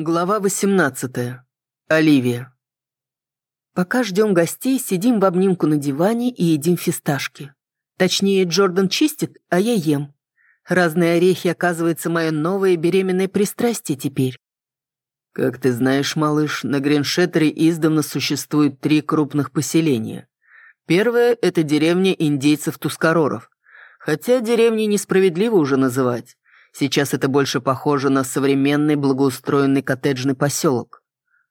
Глава 18. Оливия. Пока ждем гостей, сидим в обнимку на диване и едим фисташки. Точнее, Джордан чистит, а я ем. Разные орехи, оказывается, мое новое беременное пристрастие теперь. Как ты знаешь, малыш, на Гриншеттере издавна существует три крупных поселения. Первое – это деревня индейцев-тускароров. Хотя деревни несправедливо уже называть. Сейчас это больше похоже на современный благоустроенный коттеджный поселок.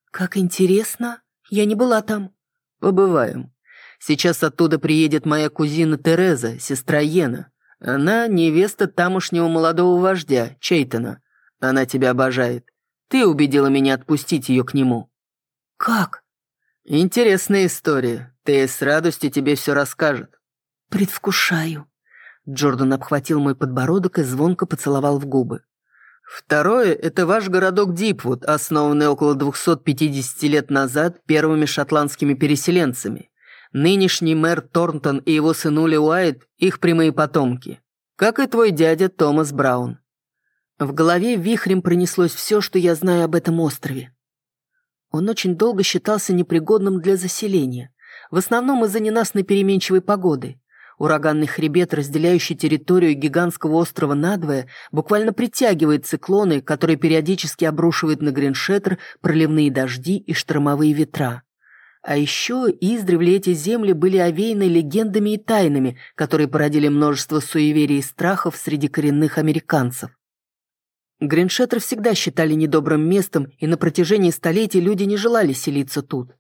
Как интересно. Я не была там. Побываем. Сейчас оттуда приедет моя кузина Тереза, сестра Йена. Она невеста тамошнего молодого вождя, Чейтона. Она тебя обожает. Ты убедила меня отпустить ее к нему. Как? Интересная история. Ты с радостью тебе все расскажет. Предвкушаю. Джордан обхватил мой подбородок и звонко поцеловал в губы. Второе – это ваш городок Дипвуд, основанный около 250 лет назад первыми шотландскими переселенцами. Нынешний мэр Торнтон и его сынуля Уайт – их прямые потомки. Как и твой дядя Томас Браун. В голове вихрем пронеслось все, что я знаю об этом острове. Он очень долго считался непригодным для заселения, в основном из-за ненастной переменчивой погоды. Ураганный хребет, разделяющий территорию гигантского острова надвое, буквально притягивает циклоны, которые периодически обрушивают на Гриншеттер проливные дожди и штормовые ветра. А еще издревле эти земли были овеяны легендами и тайнами, которые породили множество суеверий и страхов среди коренных американцев. Гриншеттер всегда считали недобрым местом, и на протяжении столетий люди не желали селиться тут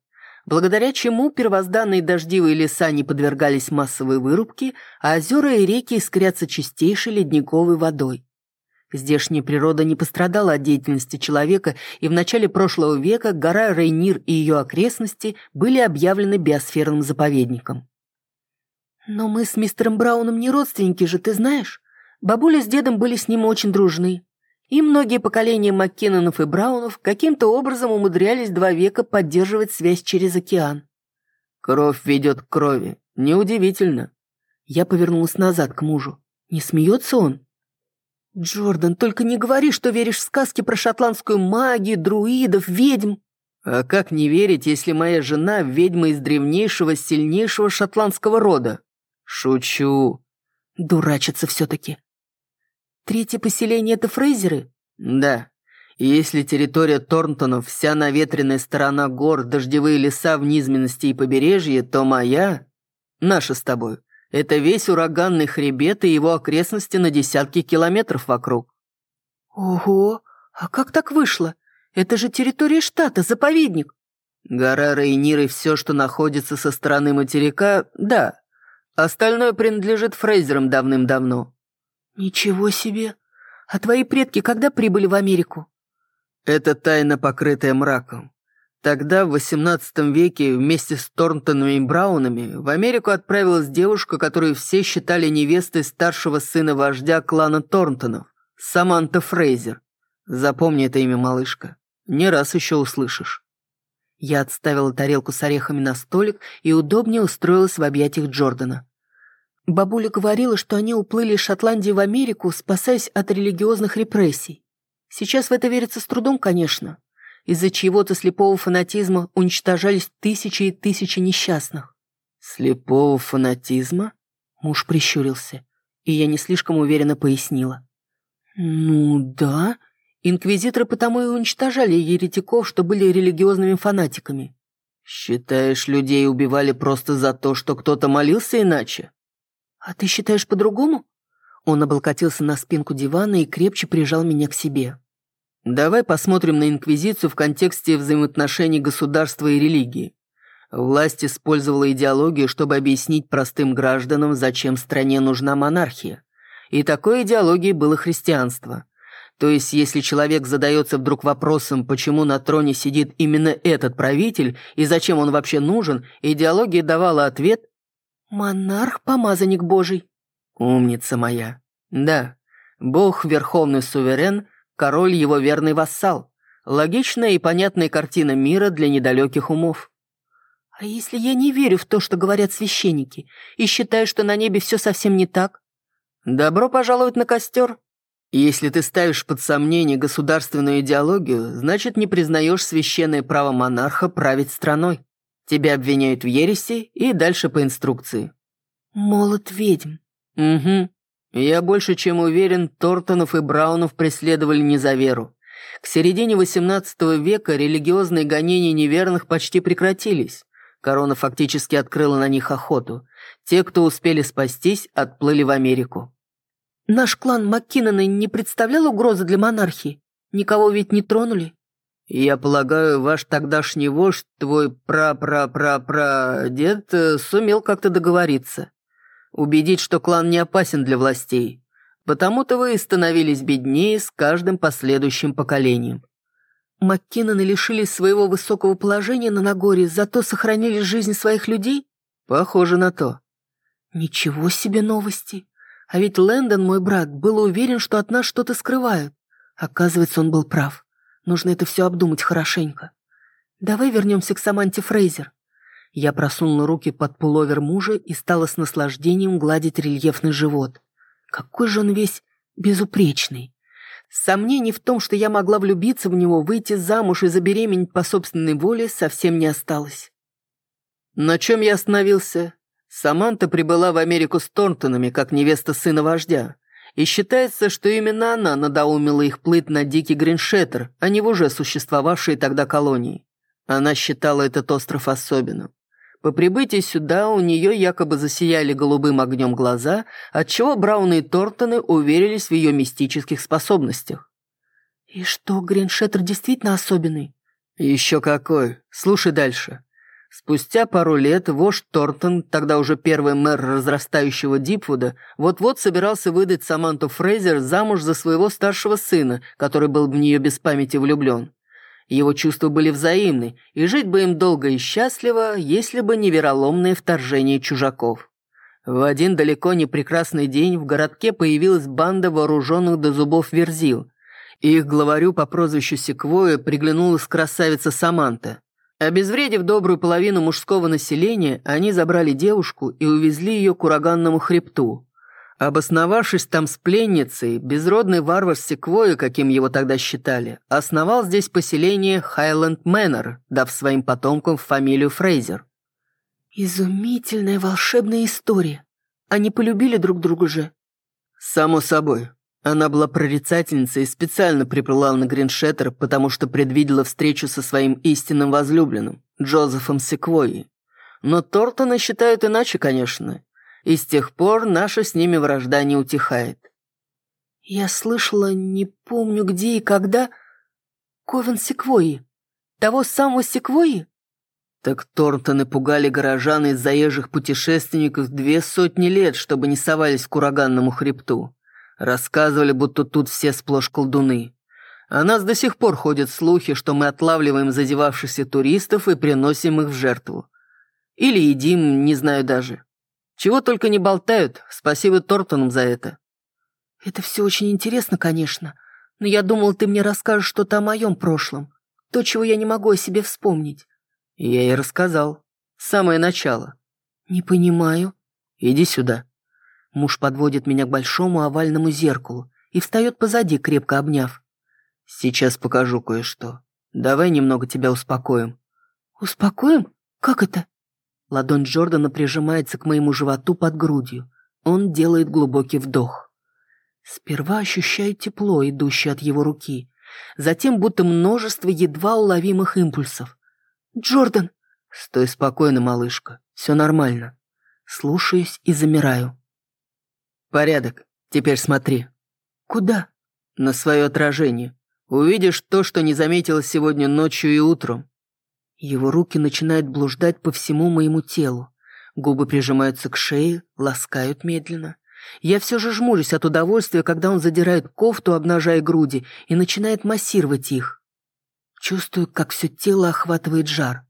благодаря чему первозданные дождевые леса не подвергались массовой вырубке, а озера и реки искрятся чистейшей ледниковой водой. Здешняя природа не пострадала от деятельности человека, и в начале прошлого века гора Рейнир и ее окрестности были объявлены биосферным заповедником. «Но мы с мистером Брауном не родственники же, ты знаешь? Бабуля с дедом были с ним очень дружны. И многие поколения Маккинонов и Браунов каким-то образом умудрялись два века поддерживать связь через океан. «Кровь ведет к крови. Неудивительно». Я повернулась назад к мужу. «Не смеется он?» «Джордан, только не говори, что веришь в сказки про шотландскую магию, друидов, ведьм». «А как не верить, если моя жена ведьма из древнейшего, сильнейшего шотландского рода?» «Шучу». Дурачится все-таки. Третье поселение — это Фрейзеры? Да. И если территория Торнтонов вся наветренная сторона гор, дождевые леса в низменности и побережье, то моя, наша с тобой, это весь ураганный хребет и его окрестности на десятки километров вокруг. Ого, а как так вышло? Это же территория штата, заповедник. Гора Рейнир и все, что находится со стороны материка, да. Остальное принадлежит Фрейзерам давным-давно. «Ничего себе! А твои предки когда прибыли в Америку?» «Это тайна, покрытая мраком. Тогда, в XVIII веке, вместе с Торнтонами и Браунами, в Америку отправилась девушка, которую все считали невестой старшего сына вождя клана Торнтонов, Саманта Фрейзер. Запомни это имя, малышка. Не раз еще услышишь». Я отставила тарелку с орехами на столик и удобнее устроилась в объятиях Джордана. Бабуля говорила, что они уплыли из Шотландии в Америку, спасаясь от религиозных репрессий. Сейчас в это верится с трудом, конечно. Из-за чьего-то слепого фанатизма уничтожались тысячи и тысячи несчастных. «Слепого фанатизма?» Муж прищурился, и я не слишком уверенно пояснила. «Ну да. Инквизиторы потому и уничтожали еретиков, что были религиозными фанатиками». «Считаешь, людей убивали просто за то, что кто-то молился иначе?» «А ты считаешь по-другому?» Он облокотился на спинку дивана и крепче прижал меня к себе. «Давай посмотрим на Инквизицию в контексте взаимоотношений государства и религии. Власть использовала идеологию, чтобы объяснить простым гражданам, зачем стране нужна монархия. И такой идеологией было христианство. То есть, если человек задается вдруг вопросом, почему на троне сидит именно этот правитель и зачем он вообще нужен, идеология давала ответ «Монарх, помазанник Божий». «Умница моя». «Да, Бог – верховный суверен, король – его верный вассал. Логичная и понятная картина мира для недалеких умов». «А если я не верю в то, что говорят священники, и считаю, что на небе все совсем не так?» «Добро пожаловать на костер». Если ты ставишь под сомнение государственную идеологию, значит не признаешь священное право монарха править страной. Тебя обвиняют в ереси и дальше по инструкции. Молот ведьм. Угу. Я больше чем уверен, Тортонов и Браунов преследовали не за веру. К середине XVIII века религиозные гонения неверных почти прекратились. Корона фактически открыла на них охоту. Те, кто успели спастись, отплыли в Америку. Наш клан Маккинона не представлял угрозы для монархии? Никого ведь не тронули? Я полагаю, ваш тогдашний вождь, твой пра-пра-пра-пра-дед, э, сумел как-то договориться. Убедить, что клан не опасен для властей. Потому-то вы и становились беднее с каждым последующим поколением. Маккиноны лишились своего высокого положения на Нагоре, зато сохранили жизнь своих людей? Похоже на то. Ничего себе новости. А ведь Лэндон, мой брат, был уверен, что от нас что-то скрывают. Оказывается, он был прав. Нужно это все обдумать хорошенько. Давай вернемся к Саманте Фрейзер. Я просунула руки под пуловер мужа и стала с наслаждением гладить рельефный живот. Какой же он весь безупречный. Сомнений в том, что я могла влюбиться в него, выйти замуж и забеременеть по собственной воле, совсем не осталось. На чем я остановился? Саманта прибыла в Америку с Торнтонами, как невеста сына вождя. И считается, что именно она надоумила их плыть на дикий Гриншеттер, а не в уже существовавшие тогда колонии. Она считала этот остров особенным. По прибытии сюда у нее якобы засияли голубым огнем глаза, отчего Брауны и Тортоны уверились в ее мистических способностях. «И что, Гриншеттер действительно особенный?» «Еще какой. Слушай дальше. Спустя пару лет вождь Тортон, тогда уже первый мэр разрастающего Дипвуда, вот-вот собирался выдать Саманту Фрейзер замуж за своего старшего сына, который был в нее без памяти влюблен. Его чувства были взаимны, и жить бы им долго и счастливо, если бы не вероломное вторжение чужаков. В один далеко не прекрасный день в городке появилась банда вооруженных до зубов верзил. Их главарю по прозвищу Секвоя приглянулась красавица Саманта. Обезвредив добрую половину мужского населения, они забрали девушку и увезли ее к ураганному хребту. Обосновавшись там с пленницей, безродный варвар Секвоя, каким его тогда считали, основал здесь поселение Хайленд Мэннер, дав своим потомкам фамилию Фрейзер. Изумительная волшебная история. Они полюбили друг друга же? Само собой. Она была прорицательницей и специально приплыла на Гриншеттер, потому что предвидела встречу со своим истинным возлюбленным, Джозефом Секвойей. Но Тортона считают иначе, конечно, и с тех пор наша с ними вражда не утихает. Я слышала, не помню где и когда, Ковен Секвойи. Того самого Секвойи? Так Торнтоны пугали горожан из заезжих путешественников две сотни лет, чтобы не совались к ураганному хребту. Рассказывали, будто тут все сплошь колдуны. О нас до сих пор ходят слухи, что мы отлавливаем зазевавшихся туристов и приносим их в жертву. Или едим, не знаю даже. Чего только не болтают, спасибо Тортонам за это. Это все очень интересно, конечно, но я думал, ты мне расскажешь что-то о моем прошлом. То, чего я не могу о себе вспомнить. Я и рассказал. Самое начало. Не понимаю. Иди сюда. Муж подводит меня к большому овальному зеркалу и встает позади, крепко обняв. Сейчас покажу кое-что. Давай немного тебя успокоим. Успокоим? Как это? Ладонь Джордана прижимается к моему животу под грудью. Он делает глубокий вдох. Сперва ощущаю тепло, идущее от его руки. Затем будто множество едва уловимых импульсов. «Джордан!» «Стой спокойно, малышка. Все нормально». Слушаюсь и замираю. «Порядок. Теперь смотри». «Куда?» «На свое отражение. Увидишь то, что не заметила сегодня ночью и утром. Его руки начинают блуждать по всему моему телу. Губы прижимаются к шее, ласкают медленно. Я все же жмурюсь от удовольствия, когда он задирает кофту, обнажая груди, и начинает массировать их. Чувствую, как все тело охватывает жар.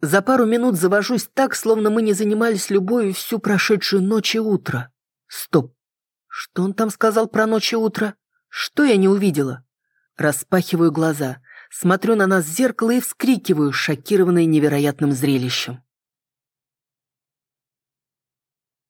За пару минут завожусь так, словно мы не занимались любовью всю прошедшую ночь и утро. Стоп. Что он там сказал про ночь и утро? Что я не увидела? Распахиваю глаза — Смотрю на нас в зеркало и вскрикиваю, шокированный невероятным зрелищем.